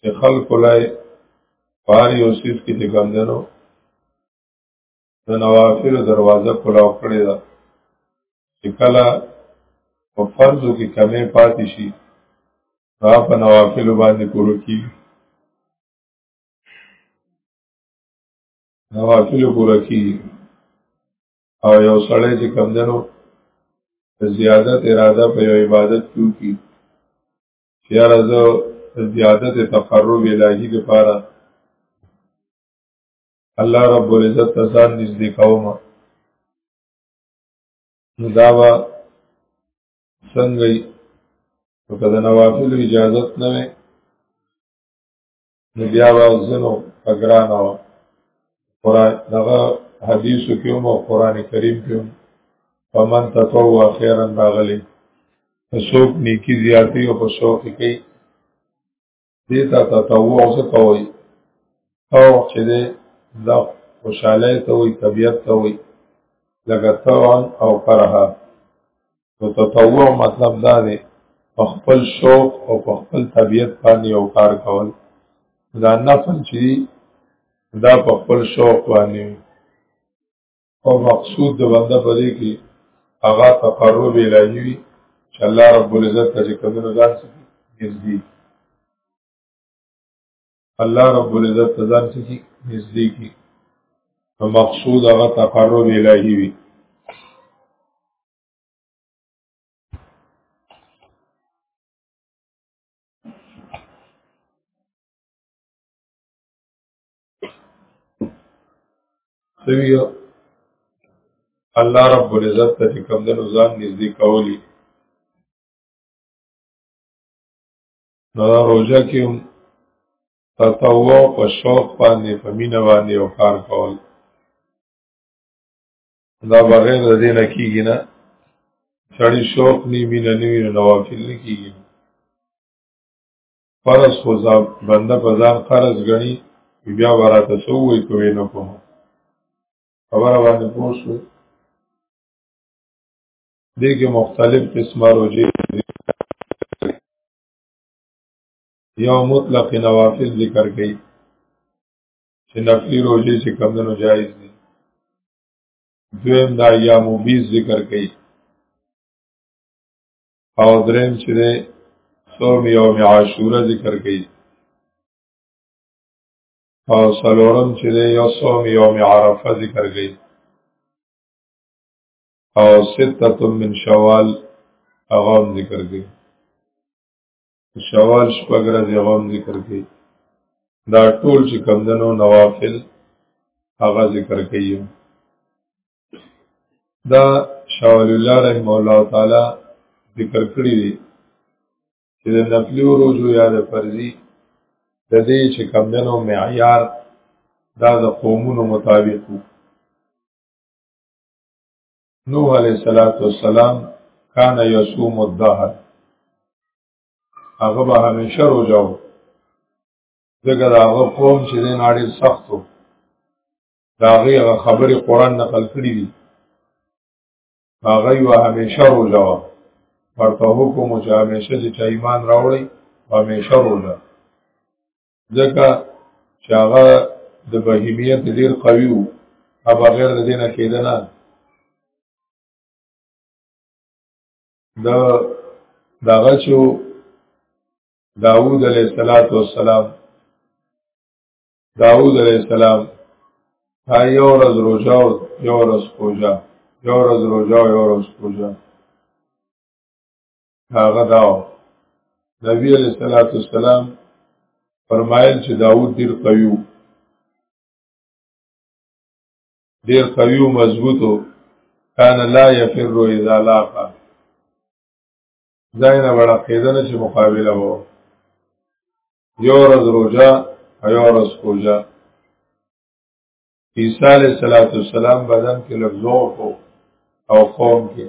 چې خلق لای پار یو سیس کې چې کم دنو د نوافل دروازه کلاو کړی ده چې کله په فرضو کې کمې پاتې شي را په نوافل باندې پورو کی نوافل پورو کی او یو سړی چې کم دنو زیادت اراده په یو عبادت کیو کی چې راځو زیادت تقرب الهی لپاره الله رب العزت ته ځان نږدې کوم نو دا به څنګه وي که د نوافلو اجازت نه وي نو بیا به ځنو اګران او قران دغه حدیثو کې او قران کریم کې فمن تطوع خیرا راغلی فسوق نیکی زیاتی او فسوق کوي دیتا تطوع څه کوي او چې دا خوشاله ته وي طبيعت ته وي لکه طوعا او کرها نو تطوع مطلب دا دی په خپل شوق او په خپل طبیعت باندې یو کار کول دا نفل چې دا په خپل شوق باندې او مقصود د بنده په دې کې هغه تقرب الهي وي چې الله رب العزت ته کومه ځان سکی نږدې الله رب العزت ته ځان سکی نږدې کی نو مقصود هغه تقرب الهي وي سویو الله رب العزت ته چې کوم دنو ځان نږدې کولی نو روزه کې هم تطوع په شوق باندې په مینه باندې او کار کول دا بغیر د دې نه کیږي نه سړی شوق نی مینه نوی نوافل نه کیږي فرض خو ځان بنده په ځان قرض غني بیا وراته سوې کوي نه کوم خبره باندې پوه شو دې کې مختلف قسمه روزي یو مطلق نوافل ذکر کړي چې نفلی روزي چې کمونو جایز دي دویم دا یا مبیز ذکر کړي او دریم چې ده صوم یوم عاشوره ذکر کړي او سلورم چې ده یو صوم یوم عرفه ذکر کړي او سته من شوال هغه ذکر کړي شوال شپږ ورځې غوم ذکر کوي دا ټول چې کمدنو نوافل هغه ذکر کوي دا شاول الله رحم الله تعالی ذکر کړی دی چې د نفلی روزو یا د فرضي د دې چې کمدنو معیار دا د قومونو مطابق وو نوح علیہ الصلوۃ والسلام کان یصوم الدهر هغه به همیشه روزاو دغه هغه قوم چې د ناړي سختو دا هغه خبره قران نقل کړی دي هغه یو همیشه روزاو ورته حکم چې همیشه چې ایمان راوړي همیشه روزاو ځکه چې هغه د بهیمیت ډیر قوي وو او بغیر د دینه کېدنه د دغه چې داوود علیه السلام داوود علیه السلام ها یو ورځ روژه او یو ورځ کوجا یو ورځ روژه او یو ورځ کوجا هغه داو نبی علیہ الصلوۃ والسلام فرمایل چې داوود ډیر قوي ډیر قوي او مضبوطو کان لا یفر اذا لاقا زاینه وړه کېدنه چې مقابله وو یو ورځ روزه یو ورځ کوزه عیسی علیہ الصلوۃ والسلام بدن کې لږ ضعف او قوم کې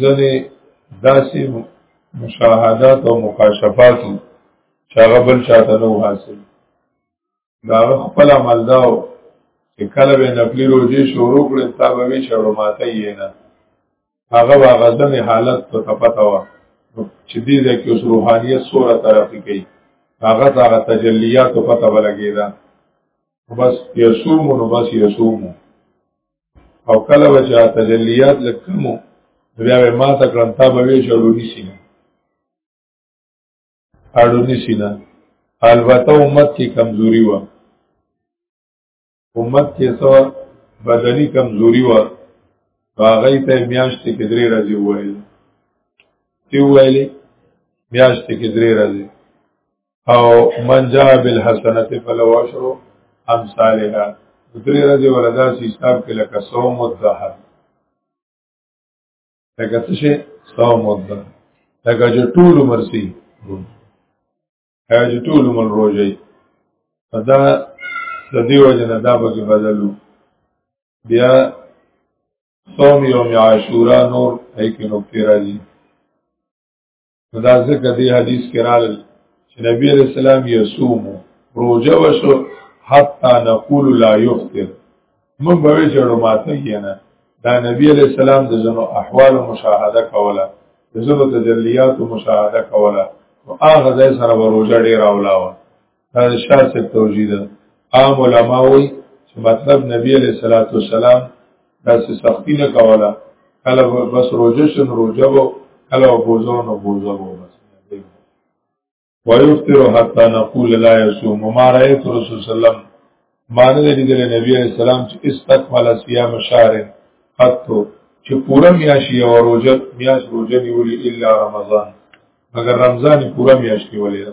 ځنې داسې مشاهدات او مکاشفات چې هغه بل چاته نه حاصل دا خپل عمل دا و چې کله به نفلی روزي شروع کړې تا به وی شروع ماته یې نه هغه هغه ځنې حالت په تپتا و چې دې ده کې اوس روحانيت سوره ترقی کوي هغه هغه تجلیات په پته ولګیدا بس یسوم نو بس یسوم او کله به چې تجلیات لکمو بیا به ما ته کړم تا به وی شروع نشي نه اړو نشي نه البته امت کې کمزوري و امت کې سو بدني کمزوري و هغه ته میاشتې کې درې ورځې وایي تی ویلې میاشتې کې درې ورځې او من جاء بالحسنه فلو عشر امثالها درې ورځې ولدا سي حساب کې لکه صوم الدهر لکه څه شي صوم الدهر لکه چې ټول عمر سي هغه ټول عمر روزي دا د دې وجه نه دا به بدلو بیا صوم یوم عاشورا نور هیڅ نو کې راځي دا ځکه دی حدیث کې راغلی چې نبی علیہ السلام یصوم روزه وشو حتا نقول لا یفطر من به چړو ماته کینا دا نبی علیہ السلام د زنو احوال مشاهده کوله د زنو تجلیات مشاهده کوله او هغه ځای سره روزه ډیر اولاوه دا شاه صاحب توجیه ده عام علما وایي چې مطلب نبی علیہ الصلوۃ والسلام داسې سختی نه کوله کله بس روزه شن روزه وو کله بوزو نو بوزو وو بس ويفطر حتى نقول لا يصوم ما رايت رسول صلی الله ما نه لیدل نبی علیہ السلام چې استقبل صيام شهر حتو چې پوره میاشي او روزه میاش روزه نیولې الا رمضان مگر رمضان پوره میاشي ولې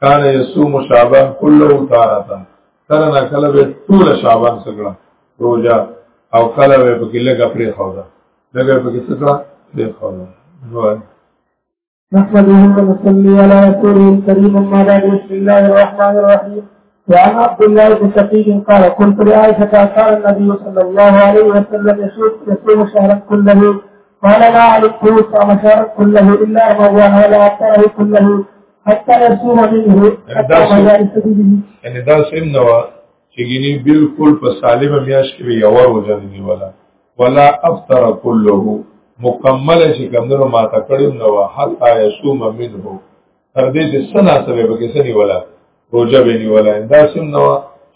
کان یصوم شعبان کله تارتا کله نه کله به ټول شعبان سره روزه او کله به په کې لګه پرې خودا لګه په کې سره پرې خودا نو نحمده ونصلي على رسوله الكريم أما بعد بسم الله الرحمن الرحيم وعن عبد الله بن شقيق قال قلت لعائشة كان النبي صلى الله عليه وسلم يصوم شهرا كله قال لا علمته صام شهرا كله إلا رمضان ولا أكثره كله حتی رسول منه حتی مزار سبیلی یعنی دا سیم نوا چې ګینی بالکل په سالم میاش کې یو ور وجل دی ولا ولا افطر كله مکمل چې کمنو ما تا کړم نو حتا یصوم منه تر دې چې سنا سره به کې سني ولا روزه به نی ولا اندا سم نو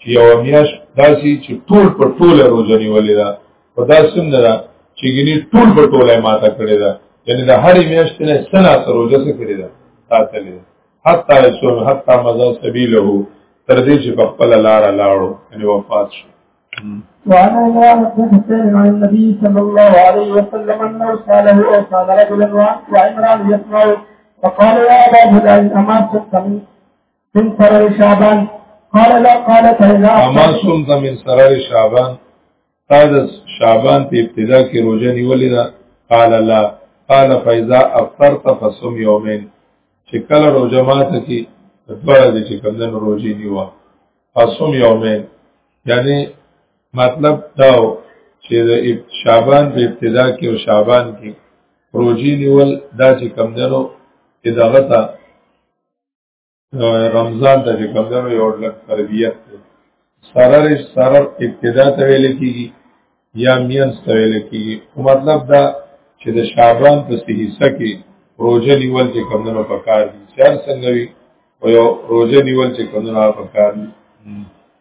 چې یو میاش داسي چې ټول په ټول روزه نیولې ده په دا څنګه ده چې ګنې ټول په ټوله ماته کړی ده یعنی د هرې میاشتې نه سنا سره روزه څه کړی ده ساتلې ده حتی رسول حتی مزا سبیله تر دې چې په خپل لار لاړو یعنی وفات شو وعن عمران بن حسين عن النبي صلى الله عليه وسلم انه ساله او سال رجلا وعمران يسمع فقال يا ابا هلال اما صدقني من سرر شعبان قال لا قال تهلا اما سمت من سرر شعبان قال شعبان په ابتدا کې روزه نیولې ده قال لا قال فاذا افطرت فصم يومين چې کله روزه ماته کې دوړه دې چې کمدن روزي نیوا فصم يومين یعنی مطلب دا چې د شعبان په ابتدا کې او شعبان کې روزي نیول دا چې کمدنو اداغه ته رمضان ته چې کوم دی یو لک تربیت دی سرر سرر ابتدا ته ویل کیږي یا مینس ته ویل کیږي مطلب دا چې د شعبان په حصہ کې روزه نیول چې کوم نه پکار دي چې څنګه وي او روزه نیول چې کوم نه پکار دي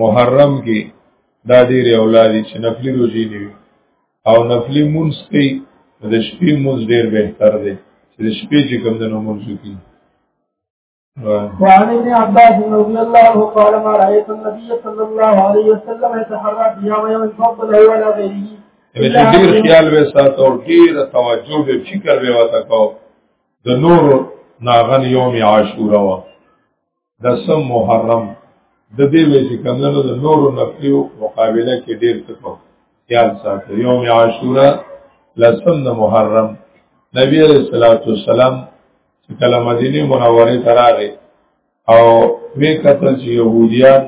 محرم کې دا ډېر اولادي چې نفلي روزي نیوي او نفلي مونږ کوي د شپې مونږ ډېر بهتر دی چې د شپې چې کوم د نمونځ کوي وعن ابن عباس رضي الله عنه قال ما رأيت النبي صلى الله عليه وسلم يتحرى فيها ويوم فضل ولا غيره یعنی چې ډیر خیال به ساتو او ډیر توجه به فکر به وتا کو د نور ناغن یوم عاشورا وا د سم محرم د دې وې چې کمنو د نورو نفلیو مقابله کې ډیر څه کو خیال ساتي یوم عاشورا لسم د محرم نبی علیہ الصلوۃ والسلام چې کله مدینه منوره ته راغی او وی قتل چې يهوديان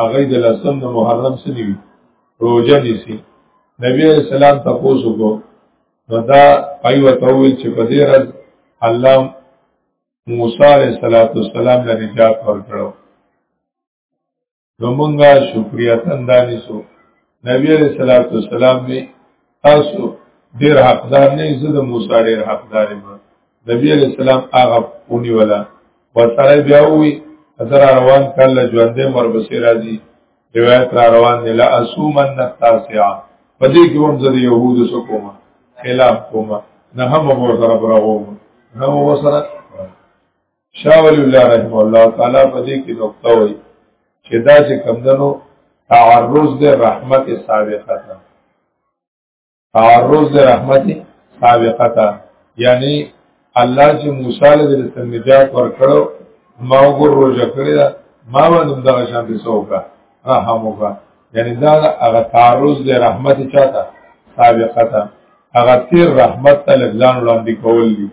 هغه د لسم د محرم سره دی روزه نیسی نبی علیہ السلام تاسو کو نو دا ایو تویل چې په دې ورځ الله موسی علیہ الصلوۃ والسلام له نجات ورکړو زمونږه شکریا تندانی سو نبی علیہ الصلوۃ والسلام وی تاسو ډیر حقدار نه زه د موسی ډیر حقدار یم نبی علیہ السلام هغه پونی ولا وسره بیا وی اثر روان کله ژوندې مر بصیر راځي روایت را روان دی لا اسومن نتاسیا په دې کې هم زه د يهودو سره کوم خلاف کوم نه هم مو سره براغوم نه مو سره شاه ولی الله رحم الله تعالی په دې کې نقطه وایي چې دا چې کمدنو تعرض د رحمت سابقه ده تعرض د رحمت سابقه تا یعنی الله چې موسی له دې سنجات ورکړو ما وګور روزه کړی دا ما باندې دغه شان دي سوکا رحم وکا یعنی دا هغه تعرض د رحمت چاته سابقه تا هغه تیر رحمت ته لګلان وړاندې کول دي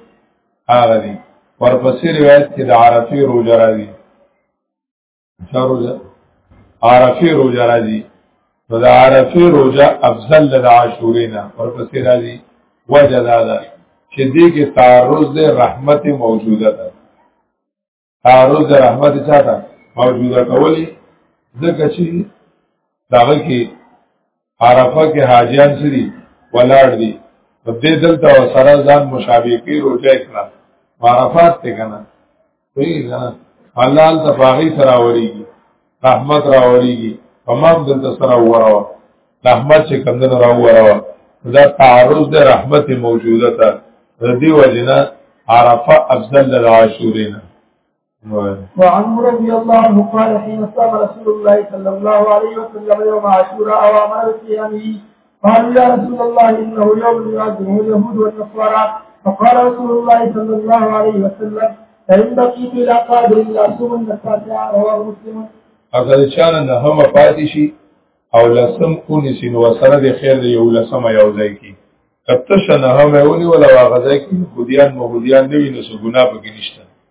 هغه دي ورپسې روایت کې د عرفي روزه راځي روزه عرفه روزه راځي نو د عرفه روزه افضل د عاشورې نه ورپسې راځي وجه دا ده چې دې کې تعرض د رحمت موجوده ده تعرض د رحمت چاته موجوده کولی ځکه چې داغه کې عرفه کې حاجیان سری ولاړ دي په دې دلته سره ځان مشابه کې روټه کړه عرفات ته کنه وی نه حلال تفاغی سره وریږي رحمت را وریږي تمام دلته سره وراوه رحمت چې کمندر را وراوه دا تعرض د رحمت موجوده ده د دې وجنه عرفه افضل للعاشورین وعنه رضي الله عنه قال حين صام رسول الله صلى الله عليه وسلم يوم عاشوراء وامر بصيامه قالوا يا رسول الله انه يوم يعظمه اليهود والنصارى فقال رسول الله صلى الله عليه وسلم فان بقيت الى قادر لا صوم التاسعه رواه مسلم اگر چان نه هم پاتې شي او لسم کو نسی نو سره د خیر دی یو لسم یو ځای کی کته شنه هم ویلی ولا واغځای کی خودیان مو خودیان نه ویني سو ګنا پکې نشته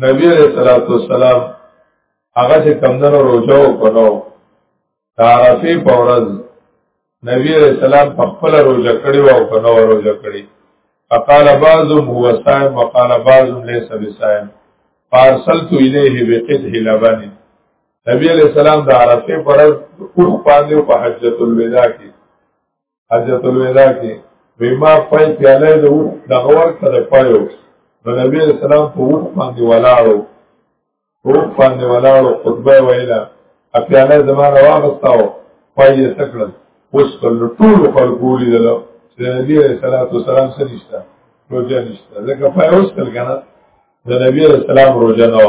نبی علیہ الصلوۃ والسلام هغه چې کمندونو روزه وکړو تعرفی په ورځ نبی علیہ السلام په خپل روزه کړی او په نو روزه کړی فقال بعضهم هو صائم وقال بعضهم ليس بصائم فارسلت الیه بقته لبن نبی علیہ السلام د عرفه پر اوخ باندې په حجۃ الوداع کې حجت الوداع کې بما پای پیاله د وښ د غور سره پایو نو نبی اسلام په وښ باندې ولاړو په وښ باندې ولاړو خطبه ویلا ا پیاله زمانه واغستاو پای یې سکړل اوس ټول ټول خلکو لیدل چې نبی رسول الله سلام سره نشته روزه نشته ځکه پای اوس کل کنه د نبی اسلام روزه نه و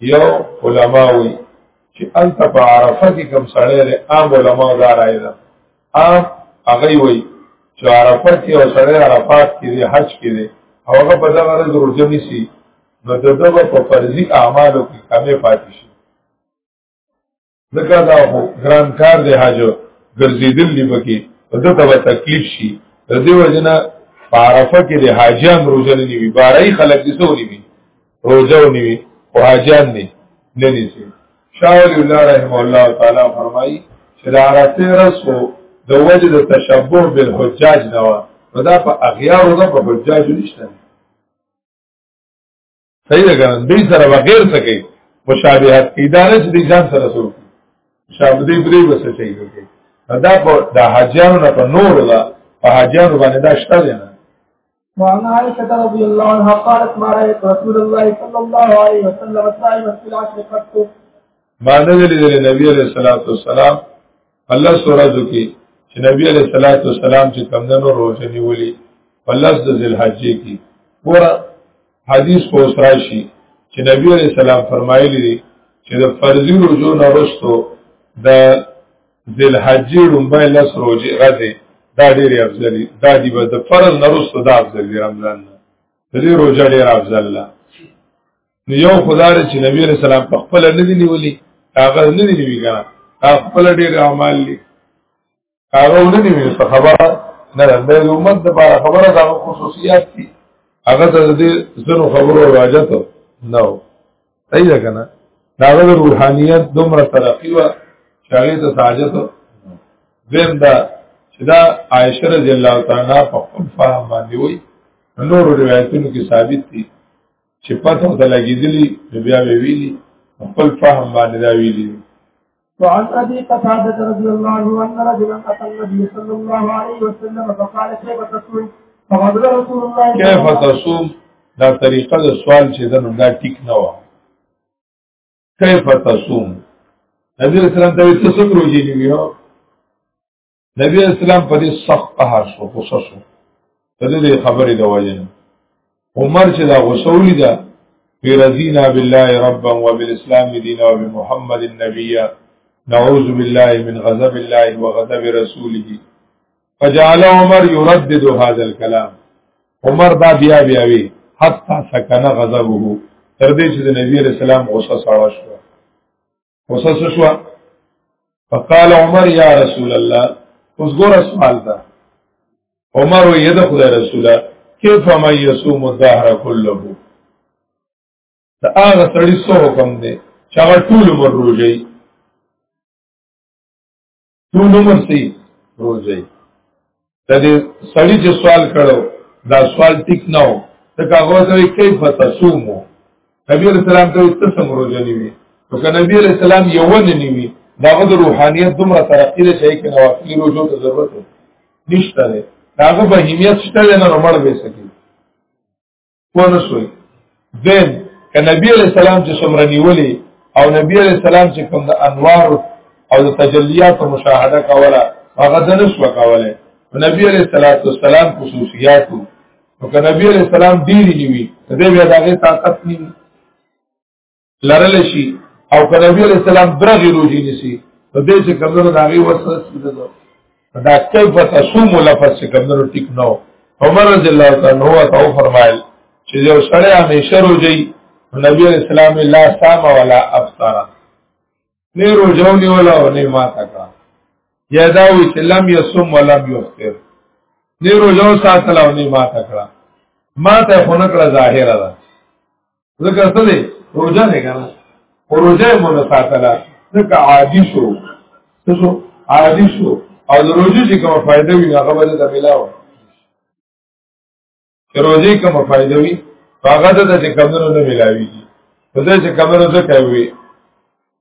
یو علما وی چې انت په عرفه کې کم سړی لري عام علما دا راي ده عام هغه وی چې عرفه کې او سړی عرفات کې دی حج کې دی او هغه په دغه ورځ روزه نیسي نو دغه په فرضي اعمالو کې کمې پاتې شي ځکه دا خو ګران کار دی حج ګرځېدل دی پکې په دې ته تکلیف شي د دې وجنه عرفه کې د حاجیان روزه نه نیوي بارای خلک دې سو نیوي روزه نیوي او حاجیان نه نه نیسي شاول الله رحم الله تعالی فرمایي چې د عرفه رسو د وجه د تشبه بالحجاج نه و دا په اغیار او په حجاج نشته صحیح ده کنه دې سره بغیر څه کوي مشابهت کی دا نه چې دې ځان سره سو شابه دې پرې وسه شي کوي دا په د حاجیانو نه په نور ده په حاجیانو باندې دا شته نه وعن عائشة رضي الله عنها قالت ما رأيت رسول الله صلى الله عليه وسلم صائما في العشر قط ما نزل إلى النبي عليه الصلاة والسلام الله سورځو کې چې نبی علیہ الصلوۃ والسلام چې کمندونو روزه نیولې په لس د ذلحجې کې پورا حدیث په اسرا شي چې نبی علیہ السلام فرمایلی دی چې د فرضي روزو نه وروسته د ذلحجې لومبای لس روزه راځي دا ډېر افضل دي دا دی به د فرض نه وروسته دا افضل دی رمضان د دې روزه ډېر افضل ده نو یو خدای چې نبی علیہ السلام په خپل نه دی نیولې هغه نه دی نیولې کنه هغه خپل ډېر اعمال لري هغه نه دی نیولې خبره نه ده د امت د بار خبره د خصوصیات دي هغه د دې زنو خبرو راجت نه و صحیح ده کنه دا د روحانيت دومره ترقی و چې هغه ته ساجت زم دا چې دا عائشه رضی الله تعالی په خپل فهم باندې وي نور روایتونو کې ثابت دي چې پته ته لګېدلی نو بیا به ویلي خپل فهم باندې دا ویلي وعن ابي قتاده رضي الله عنه ان رجلا اتى النبي صلى الله عليه وسلم فقال كيف تصوم فقال رسول الله كيف تصوم دا طریقه د سوال چې دا نه ټیک نه و كيف تصوم نبی رسول الله ته څه روزي نیو نبی اسلام په دې سخت قهر شو غوسه شو په دې خبرې د وجه عمر چې دا غوسه ولیده فی رضینا بالله ربا وبالاسلام دینا وبمحمد النبی نعوذ بالله من غضب الله وغضب رسوله فجعل عمر يردد هذا الكلام عمر دا بیا بیا وی حتا سکن غضبه تر دې چې د نبی رسول الله غوسه سره شو وسوس شو فقال عمر یا رسول الله اوس ګور سوال ده عمر وی د خدای رسوله کیف ما یصوم الدهر كله دا هغه سړی سو حکم دی چې هغه ټول عمر روزي ټول عمر سي روزي د دې سړی چې سوال کړو دا سوال ټیک نه و ته هغه ته کیف تصومو نبی علیہ السلام ته تسم روزه نیوي نو که نبی علیہ السلام یو نه نیوي دا د روحانیت دومره ترقی ده چې کې نوافلی روزو ته ضرورت نشته ده هغه بهیمیت شته نه مړ به سکی پوه نه شوي دین که نبی علیہ السلام چې څومره نیولې او نبی علیہ السلام چې کوم د انوار او د تجلیات مشاهده کوله هغه د نسو کوله نبی علیہ الصلوۃ والسلام خصوصیات او که نبی علیہ السلام ډیر نیوي دې بیا دغه طاقت نیوي لرل شي او که نبی علیہ السلام درغی روجی نسی نو دې چې کمزورو داغي وسره سیده ده دا کیف تصوم لفظ چې کمزورو ټیک نو عمر رضی الله تعالی عنہ او فرمایل چې یو سړی همیشه روجی نبی علیہ السلام لا صام ولا افطر نه روجونی ولا او نه ماتا کا یا دا وی چې لم یصوم ولم یفطر نه روجو ساتل او نه ماتا کړه ماته خونه کړه ظاهر ده ځکه څه دی روژه نه کنه روژه مو نه ساتله ځکه عادي شو څه شو عادي شو او د روژې چې کومه فائدہ وي هغه به د ملاو چې روژې کومه فائدہ وي هغه د چې کمونو نه ملاوي په دې چې کمونو څه کوي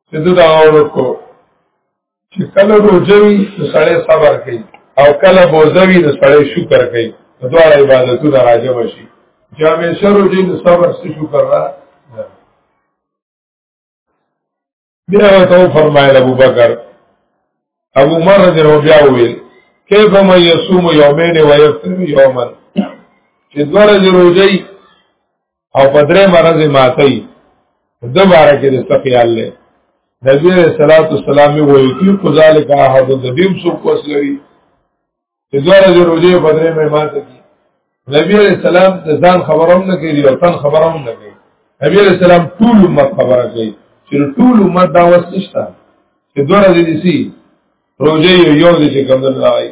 چې دا اورو کو چې کله روزوي نو سړی صبر کوي او کله بوزوي نو سړی شکر کوي دواړه عبادتونه راجم شي چې همیشه روزي نو صبر سره شکر را بیا ته فرمایله ابو بکر ابو عمر رضی الله بیا ویل کیف ما یصوم یومین و یفطر یوما چې دوه ورځې روزي او په درې مرز ماتي دوباره کې د سقيال له نبی عليه الصلاه والسلام وی کی قذالک احد د دیم سو کوس لري چې دواره د روزي په درې مې ماته کی نبی عليه السلام د ځان خبروم نه کوي او تن خبروم نه کوي نبی عليه السلام ټول امت خبره کوي چې ټول امت دا وسشتہ چې دواره دې سي روزي یو دې چې کوم نه راځي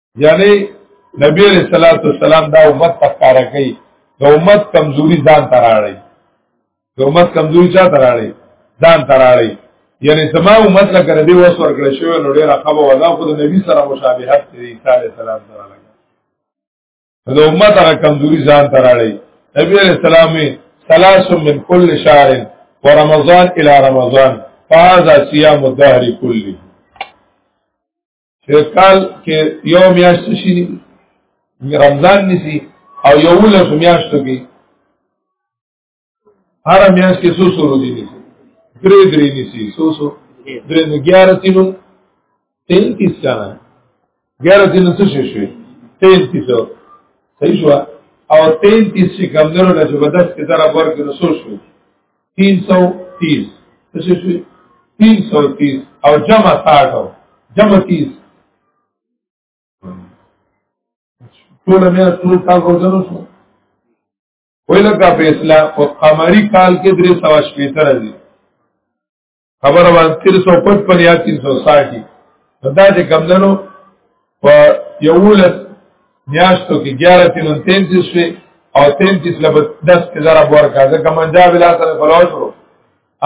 یعنی نبی علیہ الصلوۃ والسلام دا امت تکاره کوي د امت کمزوري ځان تراړي د امت کمزوري چا تراړي ځان تراړي یعنی سما امت لا کړ دی وس ور کړ شو نو ډیر خبر ولا خو د نبی سره مشابهت دی عیسی علیہ السلام سره لګا د امت هغه کمزوري ځان تراړي نبی علیہ السلام ثلاث من كل شهر ورمضان الى رمضان فهذا صيام الدهر كله چې کال کې یو میاشت شي رمضان نسی او یو لس میاشتو کې هر میاشت کې څو څو ورځې نسی درې درې نسی څو څو درې نو 11 تینو 33 کنه 11 تینو څه شي شي 33 صحیح شو او 33 چې کمزورو نه چې بدس کې ضرب ورکړي نو څو شو 330 څه شي 330 او جمع 60 جمع 30 ټول مې ټول کال روزنه شو ویل کا په اسلام او قمری کال کې درې سوا شپې تر دي خبره باندې 355 یا 360 دا چې کمندنو په یولس میاشتو کې 11 333 شوي او 33 لبد 10 کې ضرب ورکا ځکه من جا بلا سره فلوس ورو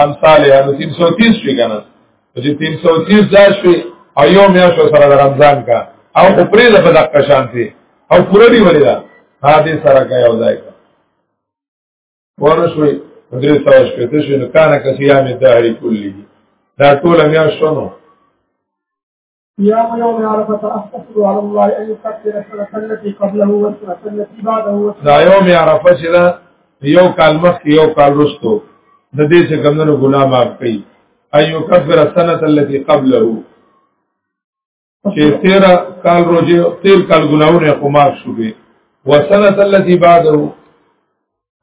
امثال یا 330 شوي کنه چې 330 دا شوي او یو میاشتو سره د رمضان کا او خو پرې د بدق شانتي او پوره دی ولې دا هدا سره کا یو ځای ورشوي درې ساعت شپې ته شنو کان کسیا می دهری کلی دا ټول میا شنو یا یوم عرفه احسب علی الله ان تکثر الصلاه التي قبله والصلاه التي بعده دا یوم عرفه چې دا یو کال مخ یو کال رستو د دې څخه ګمنو ګناه معاف کړي ايو کفر السنه التي قبله چې تیر کال روزي تیر کال ګناونه خو معاف شو به وسنه التي بعده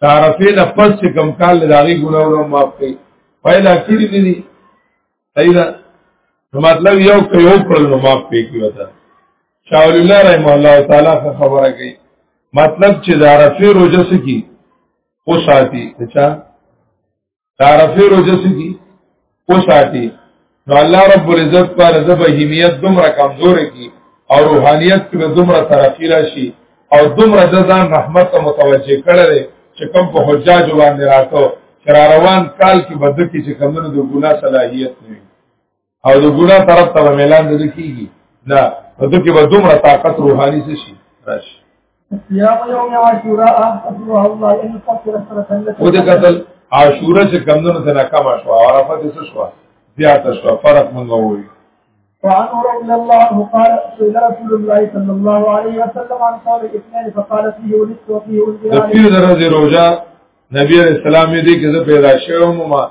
تعرفه نه پس چې کم کال لږی ګناونه معاف کړي پیدا کړی دي صحیح ده مطلب یو که یو پر نو معاف پیږي وتا شاء الله رحم الله تعالی خبره کوي مطلب چې دا رفي روزه سکی او ساتي اچھا تعرفه روزه سږي او ساتي نو الله رب العزت پر د بهیمیت دومره کمزور کی او روحانیت کې دومره ترقی راشي او دومره د ځان رحمت ته متوجه کړل چې کوم په حجاج باندې راتو چې روان کال کې بده کې چې کمنو د ګناه صلاحیت نه او د ګنا طرف ته ميلان نه کیږي نه نو ته کې به دومره طاقت روحاني څه شي راشي صيام يوم عاشوراء أسأل الله أن يكفر السنة التي وده قتل عاشوراء چې کمدنو ته ناکامه شو عرفه دې څه شو زیاته شو فرق مونږ وایو وعنه رضي الله عنه قال سئل رسول الله صلى الله عليه وسلم عن صوم الاثنين فقال فيه ولدت وفيه ولدت د پیر درځي روزه نبی علیہ السلام دې کې زه پیدا شوم ما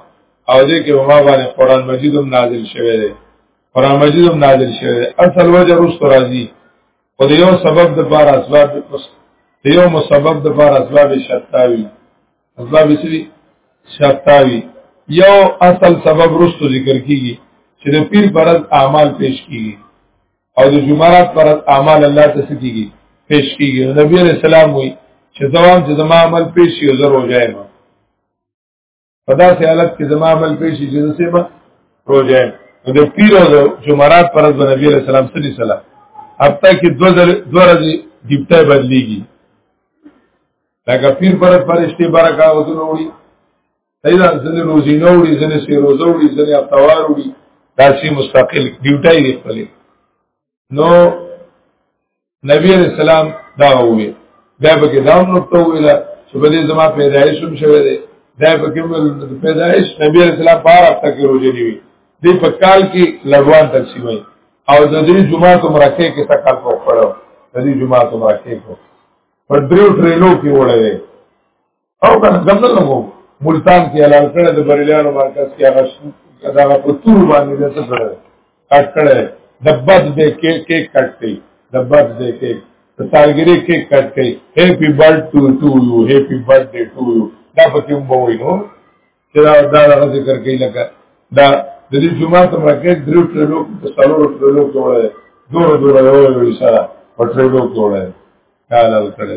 او دې کې ما باندې قران مجید هم نازل شوی دی قران مجید هم نازل شوی دی اصل وجه رست راځي او د یو سبب د بار اسباب د یو مسبب د بار اسباب شتاوي اسباب سری شتاوي یو اصل سبب رست ذکر کیږي چې د پیر برز اعمال پیش کیږي او د جمعرات پر اعمال الله ته سکیږي پیش کیږي نبی علیہ السلام وی چې زوام چې زما عمل پیش شي زه روزه یم په داسې حالت کې زما عمل پیش شي چې زه ما روزه یم نو د پیر او د جمعرات پر ورځ نبی علیہ السلام صلی الله علیه وسلم هفته کې دوه ورځې دیپټه بدلیږي لکه پیر پر فرشتي برکاتونه وړي پیدا ځنې روزي نه وړي ځنې سي روزه وړي ځنې افتوار وړي دا سي مستقل ډیوټي دی خپل نو نبی علیہ السلام دا وې دا به کې دام نقطه ویلا چې په دې زما پیدایش هم شوه دی دا په کې پیدایش نبی علیہ السلام بار اپ تک روزي نیوي دې په کال کې لګوان تقسیم وي او د دې جمعه کوم راکې کې څه کار کوو د دې جمعه کوم راکې کو په دریو ټرینو کې وړه او کنه څنګه لګو ملتان کې حلال کړه د بریلیانو مرکز کې هغه دا په تور باندې د څه کړه کټ کړه د بد دې کې کې کټ کړي د بد دې کې د سالګری کې کټ کړي هپی برډ ټو ټو یو هپی برډ دې ټو یو دا په کوم بوي نو چې دا دا ذکر کوي لکه دا د دې جمعه ته مرکز درو ټرلو په سالورو ټرلو کې وړه دور دور یو یو سره په ټرلو کې وړه حلال کړه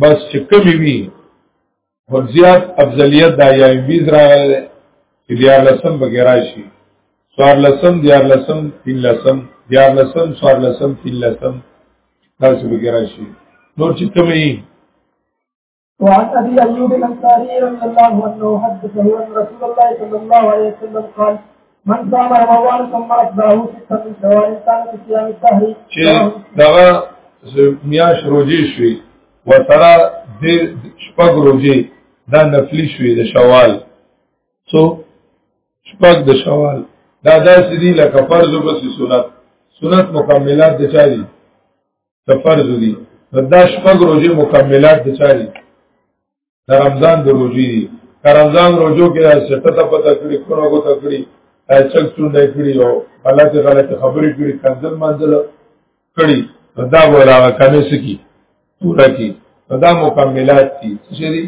بس چې کمی وي ورزیات افضلیت دا یا بیز راغلی چې دیار لسم بغیرا شي سوار لسم دیار لسم تین لسم دیار لسم سوار لسم تین لسم داسې بغیرا شي نور چې کمی وعن ابي ايوب الانصاري رضي الله عنه حدثه ان رسول الله صلى الله عليه وسلم قال من صام رمضان ثم افضاه ستا من شوال انسان في صيام الدهر چې دغه میاش روزي شوي وسره د شپږ روزي دا نفلی شوي د شوال سو شپږ د شوال دا داسې دي لکه فرض او بس سنت سنت مکملات د چا دي د فرض دي دا شپږ روزي مکملات د چا دي د رمضان د روزي دي رمضان روزو کې سټه ته پته کړی کونو کو تکړی چک چونډه کړی او الله ته غلط خبرې کړی کنځل منځل کړی دا ولا کمه سکی پورا کی دا مکملات دي چې دي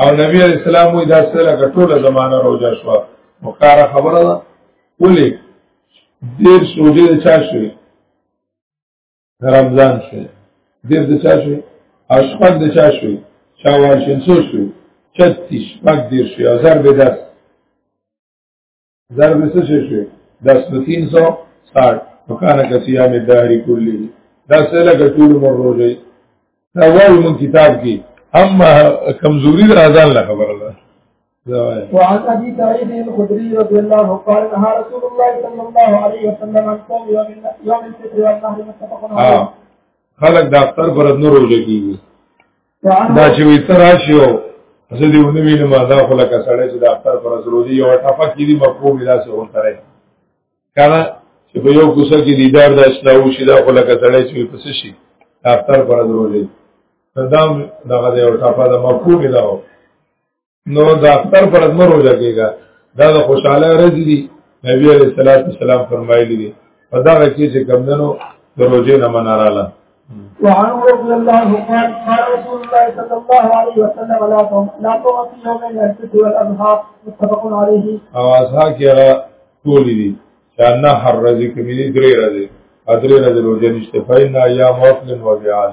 او نبی علیہ السلام وی دا سره ټوله زمانہ روزه شو مخکار خبره ده ولې دیر سوجې چا شوی رمضان شوی دیر د چا شوی او شپږ د چا شوی شوال شین سو شوی چتی شپږ دیر شوی او ضرب دس ضرب څه شوی دس نو تین سو ساٹھ وکانا کسیام داری کلی دا سیلہ کا طول مر رو جائی دا وای من کتاب کی اما کمزوری دا آزان لخبر اللہ وعن ابي سعيد الخدري رضي الله قال نهى رسول الله صلى الله عليه وسلم عن صوم يوم يوم الفطر والنهر متفق عليه خلق د اختر پر نور روزه کیږي دا چې وی تر راشیو زه دې ونه وینم دا خو لکه سړی چې د اختر پر روزه یو ټفه کیږي مفهوم دا څه ورته راځي کله چې په یو کوڅه کې دیدار د اسلام شي دا خو لکه سړی چې په څه شي اختر پر روزه دا دغه یو ټفه د مفهوم دا و نو د اختر پر ازمر روزه کېږي دا د خوشاله ورځ دي نبی عليه الصلاه والسلام فرمایلی دي په دا کې چې کمندنو د روزې نه مناراله وعن رضي الله قال قال رسول الله صلى الله عليه وسلم لا تقوم لا تقوم في يوم الفطر والاضحى متفق عليه او اضحى کې را ټول دي چې نه هر ورځ کې ملي درې ورځې ادرې ورځې روزه نشته فإن ايام وصل وبيعال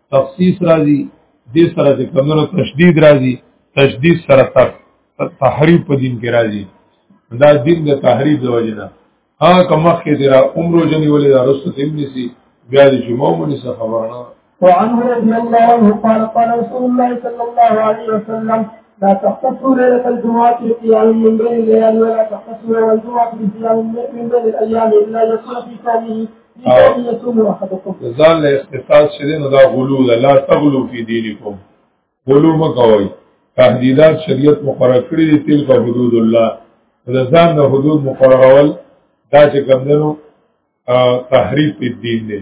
تخصیص راځي دې سره چې کمونو تشدید راځي تشدید سره تک تحریف په دین کې راځي دا دین د تحریف د وجه نه ها کما کې دې را عمر جنې ولې دا رسو تیم نسی بیا دې چې مومن څه خبر نه وعنه رضي الله عنه قال قال رسول الله صلى الله عليه وسلم لا تختصوا ليلة الجمعة بقيام من بين الليالي ولا تختصوا يوم الجمعة بصيام من بين الأيام إلا يكون في صومه ځان له اختصاص شری نو دا غلو لا تغلو فی دینکم غلو مکوئ تهدیدات شریعت مقرر کړی دي تلک حدود الله د ځان د حدود مقررول دا چې کمندنو تحریف په دین دی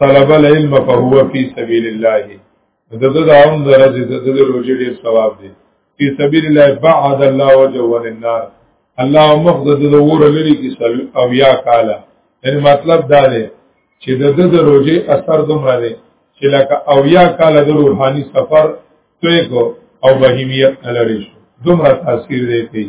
طلب العلم فهو فی سبیل الله د دې د عام درجه د دې روزي ډیر ثواب دی فی سبیل الله بعد الله وجه ول النار الله مخدد د ور لري کی سل او یا کالا یعنی مطلب دا دی چې د دې د روزي اثر دومره دی چې لکه او یا کالا د روحاني سفر توې کو او بهیمیت لري شو دومره تاثیر دی کوي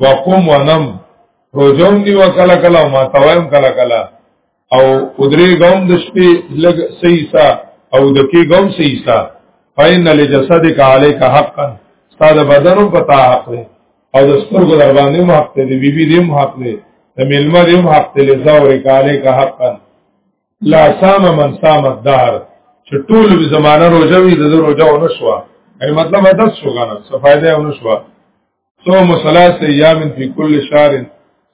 وقوم ونم روزوم دی وکلا کلا ما توایم کلا کلا او ادری غوم د شپې لګ سیسا او د کې غوم سیسا فین لجسدک علیک حقا ستاسو بدن په تا حق دی او د سترګو در باندې هم حق دی بیبي دې هم حق دی د میلمه دې هم حق دی لزور کاله کا حقا لا سام من سام الدهر چې ټول زمانہ روزه وي د روزه ونشوا یعنی مطلب دا شو غواړم څه فائدہ ونشوا صوم ثلاث ایام فی کل شهر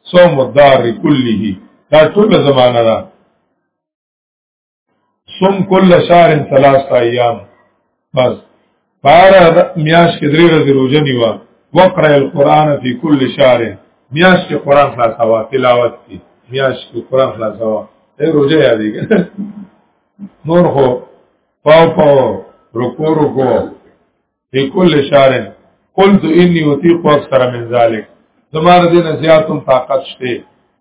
صوم الدار کله دا ټول زمانہ ده صوم کل شهر ثلاث ایام بس بار میاش کې درې ورځې روزه نیوا وقرأ القرآن فی کل شهر میاش کې قرآن خلاصوا تلاوت کی میاش کې قرآن خلاصوا اے روزه یادېږي نور خو پاو پاو رکو رکو فی کل شهر قلت انی اطیق اکثر من ذلک زماره دین زیاتم طاقت شته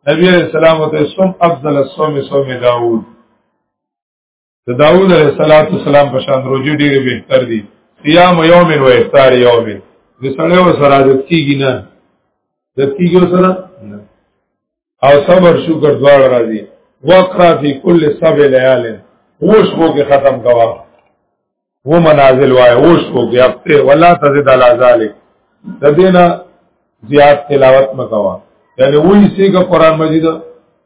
نبی علیہ السلام ته سم افضل الصوم صوم داوود د داوود علیہ الصلوۃ والسلام په شان روزي ډیره بهتر دي صيام یوم و افطار یوم د سړیو سره عادت کیږي نه د کیږي سره او صبر شکر دوار راضی وقرا فی کل سب لیال وش کو کې ختم کوا و منازل وای وش کو کې هفته ولا تزد علی ذلک د دینا زیات تلاوت مکوا یعنی وای سیګه قران مجید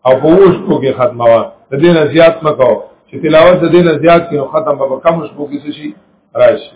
او په وش کو کې ختموا د دینا زیات مکوا چې تلاوت د دینا زیات کې ختم به کم وش کو کې شي راشي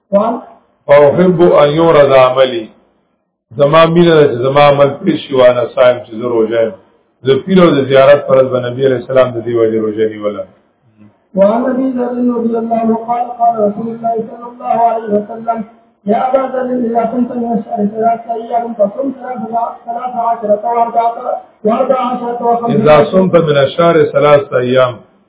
فاحب ان يورد عملي زما مینه چې زما عمل پیش شي وانا صائم چې زه روزه یم د پیر او د زیارت پر ځای نبی عليه السلام د دی وجه روزه نیوله وعن ابي ذر رضي الله عنه قال قال رسول الله صلى الله عليه وسلم يا ابا ذر اذا كنت من الشهر ثلاثه ايام فصم ثلاث عشره واربع عشره اذا صمت من الشهر ثلاثه ايام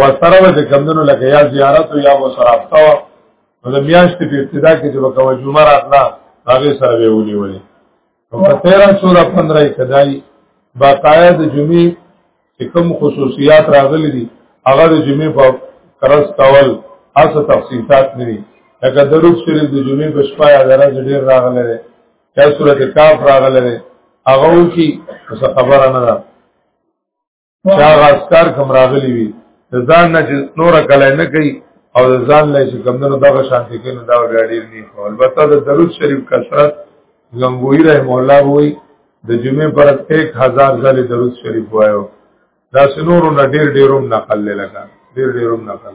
ورسره به چې کمدنو لکه یا زیارت یا به سره افتا و نو د میاشتې په ابتدا کې چې به کوه جمعه راتله هغې سره به ونیولې نو په تېره چوره پندره یې کدای باقایا د جمعې چې کوم خصوصیات راغلي دي هغه د جمعې په قرض کول هڅه تخصیصات نه دي لکه درود شریف د جمعې په شپه یا درځ ډېر راغلی دی یا سورت کاف راغلی دی هغه وکړي څه خبره نه ده چې هغه اسکار کم راغلی وي د ځان نه چې نور کله نه کوي او د ځان له چې کمندونو دغه شانتي کې نه دا بیا ډیر نه خو البته د درود شریف کثرت غنگوی رحم الله وای د جمعې پر 1000 ځله درود شریف وایو دا سنورو نه ډیر ډیروم نقل لګا ډیر ډیروم نقل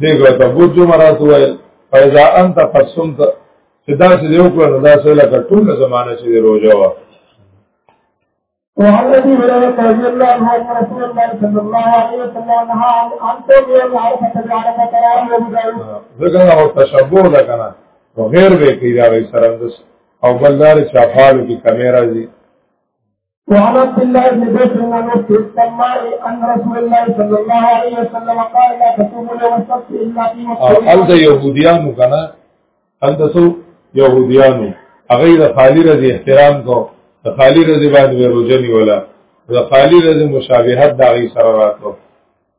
دیګه ته بوج مرات وای فایزا انت قد صمت چې دا چې یو کړو دا څه لکه ټول زمانہ چې روزه وا وعن ابي هريره رضي الله عنه ان رسول الله صلى الله عليه وسلم نهى عن صوم يوم عرفه بعرفه تراه وبدايه ذکر او تشبوه ده کنه نو غیر به کې دا وي سره او بلدار چې افعال کې کمیرا دي وعن عبد الله بن بكر ونفس السماء ان رسول الله صلى الله عليه وسلم قال لا تقوموا يوم السبت الا في مسجد هل ده يهوديانو كنا هل ده سو يهوديانو هغه د خالی رضی احترام کو د خالی رضی باندې روزنی ولا د خالی رضی مشابهت دا غي سره راتلو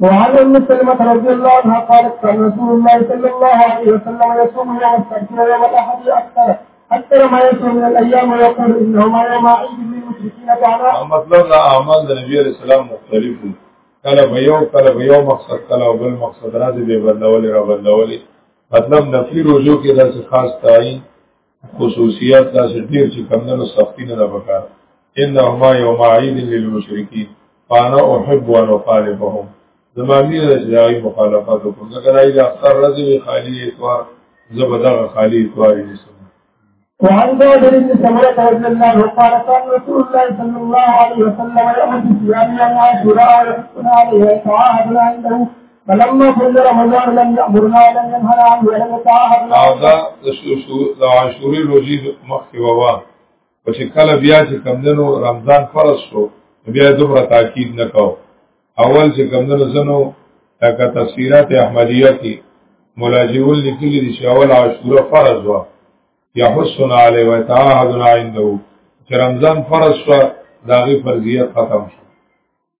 وعن ام سلمة رضي الله عنها قالت كان رسول الله صلى الله عليه وسلم يصوم يوم السبت ويوم الاحد اكثر اكثر ما يصوم من الايام ويقول انهما يوم عيد للمشركين تعالى مطلب لا اعمال النبي عليه السلام مختلف کله به یو کله به یو مقصد کله بل مقصد راځي به بدلول را بدلول مطلب نفلی روزو کې داسې خاص تعین خصوصیات داسې ډېر چې کمدنو سختی نه ده پکار انهما یوم عید للمشرکین فانا احب ان اخالفهم زما مینه ده چې د هغوی مخالفت وکړم ځکه دا یې د اختر ورځې وي خالي اتوار زه به دغه خالي اتوار یې نیسم وعن جابر بن سمرة رضي الله عنه قال كان رسول الله صلى الله عليه وسلم يأمر بصيام يوم عاشوراء ويحثنا عليه ويتعاهدنا عنده فلما فرض رمضان لم يأمرنا ولم ينهنا عنه ولم يتعاهدنا دا د شو د عاشوري روزي مخکې ووا په چې کله بیا چې کمندنو رمضان فرض شو بیا دومره تاکید نکاو اول چې کمندنو زنو لکه تفسیرات احمدیه کې ملاجعون لیکلی دي چې اول عاشوره فرض وا یا حسن علی و تعاهدنا عنده چې رمضان فرض شو داغي فرضیت ختم شو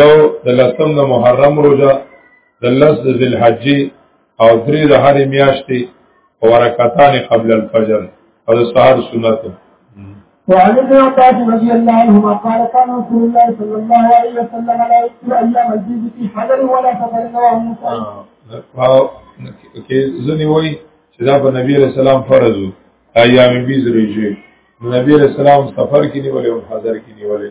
یو د لسم د محرم روزه د لس د ذلحج او درې د هرې میاشتې او رکعتان قبل الفجر او د سحر سنت وعن ابن عباس رضي الله عنهما قال كان رسول الله صلى الله عليه وسلم لا يكثر ايام الجيد في حضر ولا سفر رواه مسلم کې ځنی وای چې دا په نبی رسول الله فرض ایام بیز ریجه نبی رسول الله سفر کې نیولې او حضر کې نیولې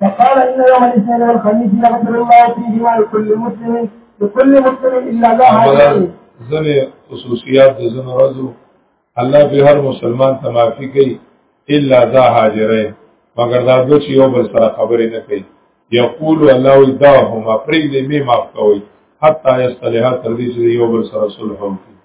فقال إن يوم الاثنين والخميس يغفر الله فيهما لكل مسلم لكل مسلم إلا الله عليه ځنې خصوصیات د ځنو ورځو الله به هر مسلمان ته معافي کوي الا ذا حاضره مگر دا دوی چې یو بل سره خبرې نه کوي یقول الله اذا هم پرې دې می معاف کوي حتا یصلح تر دې چې یو بل سره صلح وکړي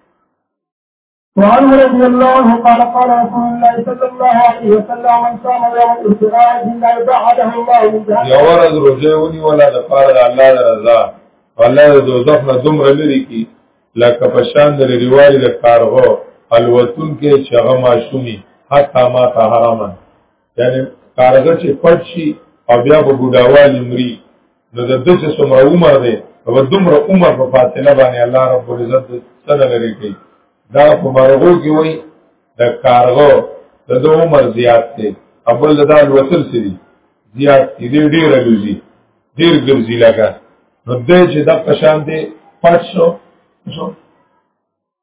وعنه رضي الله قال قال رسول الله صلى الله عليه وسلم من صام يوم الابتغاء الا بعده الله من جهنم یو ورځ روزه ونی ولا د پاره د الله د رضا الله د دوزخ نه دومره لري کی لکه پشان د لريوالي د کارغو الوتون کې چې هغه ماشومي حتی ما ته حرامه یعنی کارګه چې پټ شي او بیا په بډاوالي مري نو د دې چې څومره عمر دی او دومره عمر په فاصله باندې الله رب العزت سره لري کوي دا په مرغو کې وای د کارغو د دو عمر زیات دی اول دا الوتل سری زیات دی ډیر ډیر لوزي ډیر ګرځي لګا نو دې چې د پشان دی پټ شو